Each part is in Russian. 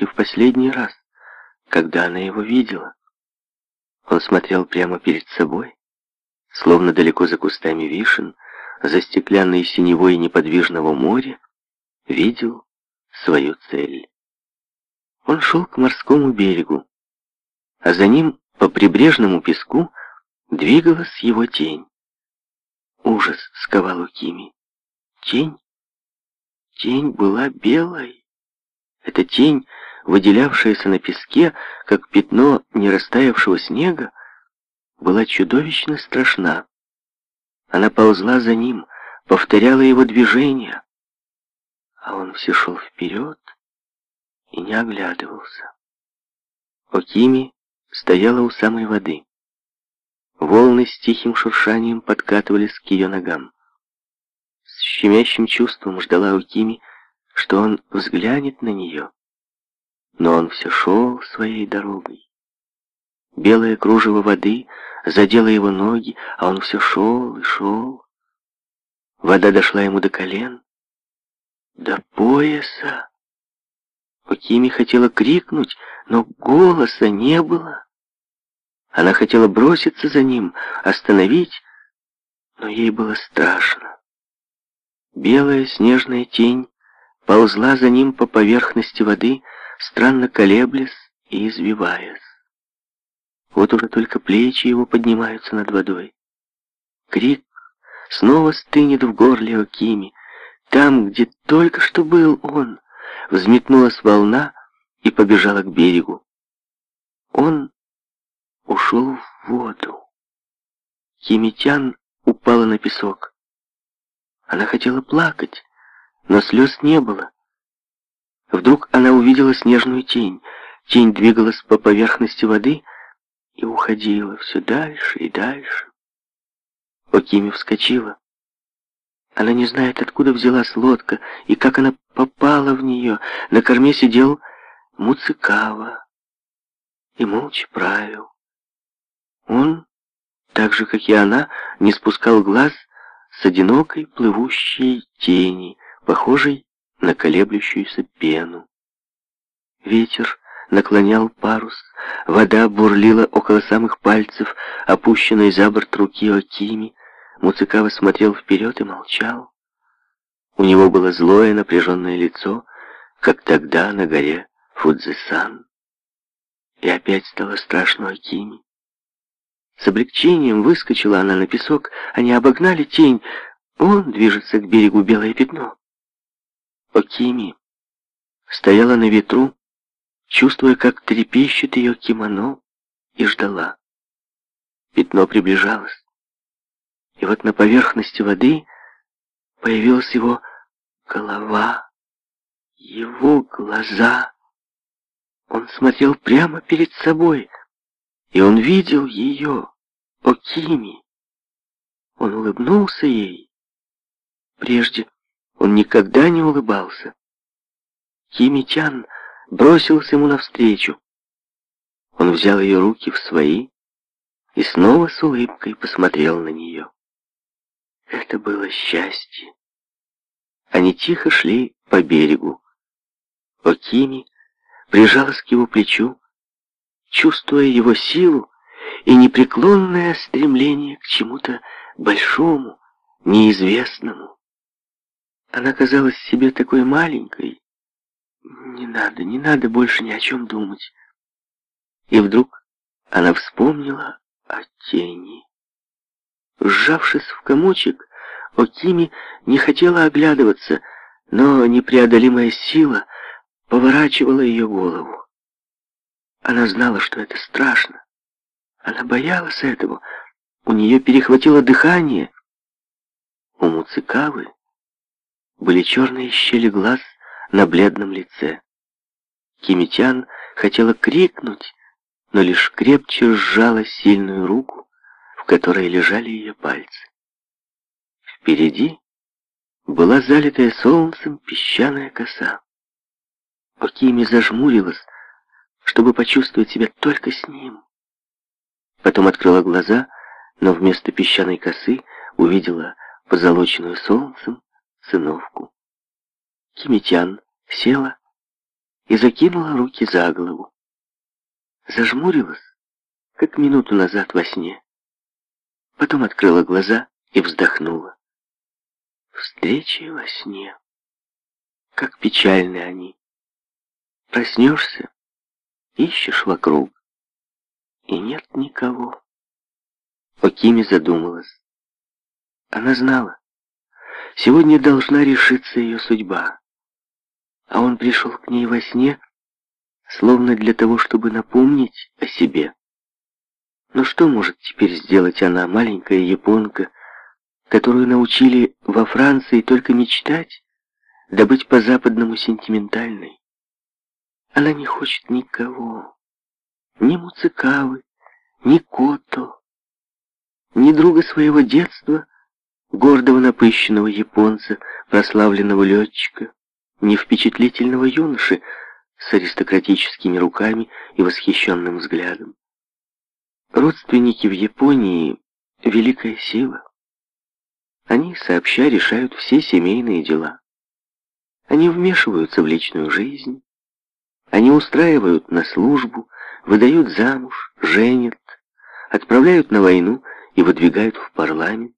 И в последний раз, когда она его видела. Он смотрел прямо перед собой, словно далеко за кустами вишен, за стеклянной синевой неподвижного моря, видел свою цель. Он шел к морскому берегу, а за ним по прибрежному песку двигалась его тень. Ужас сковал Укими. Тень? Тень была белой. Эта тень, выделявшаяся на песке, как пятно не растаявшего снега, была чудовищно страшна. Она ползла за ним, повторяла его движения, а он все шел вперед и не оглядывался. Окими стояла у самой воды. Волны с тихим шуршанием подкатывались к ее ногам. С щемящим чувством ждала Окими, что он взглянет на нее. Но он все шел своей дорогой. Белое кружево воды задело его ноги, а он все шел и шел. Вода дошла ему до колен, до пояса. Окими хотела крикнуть, но голоса не было. Она хотела броситься за ним, остановить, но ей было страшно. Белая снежная тень ползла за ним по поверхности воды, странно колеблясь и извиваясь. Вот уже только плечи его поднимаются над водой. Крик снова стынет в горле Окими. Там, где только что был он, взметнулась волна и побежала к берегу. Он ушел в воду. Кимитян упала на песок. Она хотела плакать, но слез не было. Вдруг она увидела снежную тень. Тень двигалась по поверхности воды и уходила все дальше и дальше. Окими вскочила. Она не знает, откуда взялась лодка и как она попала в нее. На корме сидел Муцикава и молча правил. Он, так же, как и она, не спускал глаз с одинокой плывущей тени, похожий на колеблющуюся пену. Ветер наклонял парус, вода бурлила около самых пальцев, опущенной за борт руки Окими. Муцикава смотрел вперед и молчал. У него было злое напряженное лицо, как тогда на горе Фудзисан. И опять стало страшно Акими. С облегчением выскочила она на песок, они обогнали тень. Он движется к берегу белое пятно. Окими стояла на ветру, чувствуя, как трепещет ее кимоно, и ждала. Пятно приближалось. И вот на поверхности воды появилась его голова, его глаза. Он смотрел прямо перед собой, и он видел ее, Окими. Он улыбнулся ей. Прежде он никогда не улыбался. Кимичан бросился ему навстречу. Он взял ее руки в свои и снова с улыбкой посмотрел на нее. Это было счастье. Они тихо шли по берегу. Окими прижалась к его плечу, чувствуя его силу и непреклонное стремление к чему-то большому, неизвестному. Она казалась себе такой маленькой. Не надо, не надо больше ни о чем думать. И вдруг она вспомнила о тени. Сжавшись в комочек, Окими не хотела оглядываться, но непреодолимая сила поворачивала ее голову. Она знала, что это страшно. Она боялась этого. У нее перехватило дыхание. У Муцикавы были черные щели глаз на бледном лице. Кимитян хотела крикнуть, но лишь крепче сжала сильную руку, в которой лежали ее пальцы. Впереди была залитая солнцем песчаная коса. Окими зажмурилась, чтобы почувствовать себя только с ним. Потом открыла глаза, но вместо песчаной косы увидела позолоченную солнцем сыновку. Кимитян села и закинула руки за голову. Зажмурилась, как минуту назад во сне. Потом открыла глаза и вздохнула. Встречи во сне. Как печальны они. Проснешься, ищешь вокруг, и нет никого. О Киме задумалась. Она знала, Сегодня должна решиться ее судьба. А он пришел к ней во сне, словно для того, чтобы напомнить о себе. Но что может теперь сделать она, маленькая японка, которую научили во Франции только мечтать, да быть по-западному сентиментальной? Она не хочет никого, ни Муцикавы, ни Кото, ни друга своего детства — гордого напыщенного японца, прославленного летчика, невпечатлительного юноши с аристократическими руками и восхищенным взглядом. Родственники в Японии — великая сила. Они сообща решают все семейные дела. Они вмешиваются в личную жизнь. Они устраивают на службу, выдают замуж, женят, отправляют на войну и выдвигают в парламент.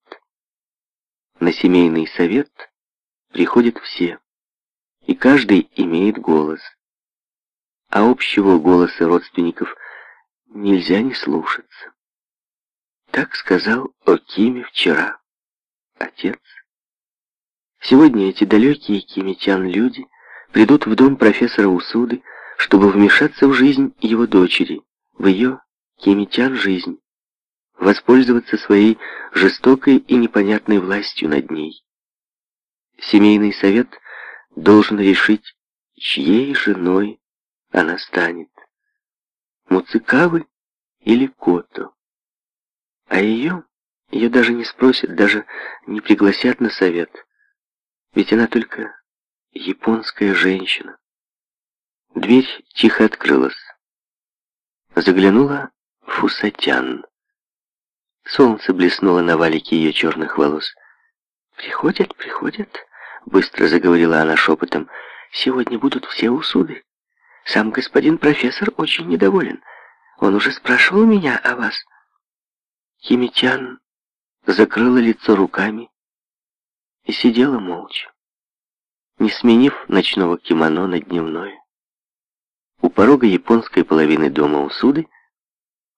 На семейный совет приходят все, и каждый имеет голос. А общего голоса родственников нельзя не слушаться. Так сказал Окиме вчера отец. Сегодня эти далекие кимитян-люди придут в дом профессора Усуды, чтобы вмешаться в жизнь его дочери, в ее кимитян-жизнь воспользоваться своей жестокой и непонятной властью над ней. Семейный совет должен решить, чьей женой она станет. Муцикавы или Кото. А ее, ее даже не спросят, даже не пригласят на совет. Ведь она только японская женщина. Дверь тихо открылась. Заглянула Фусатян. Солнце блеснуло на валике ее черных волос. «Приходят, приходят», — быстро заговорила она шепотом. «Сегодня будут все усуды. Сам господин профессор очень недоволен. Он уже спрашивал меня о вас». Кимитян закрыла лицо руками и сидела молча, не сменив ночного кимоно на дневное. У порога японской половины дома Усуды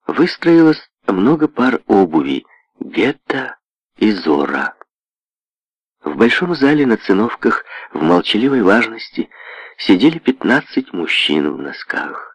выстроилась много пар обуви «Гетто» и «Зора». В большом зале на циновках в молчаливой важности сидели 15 мужчин в носках.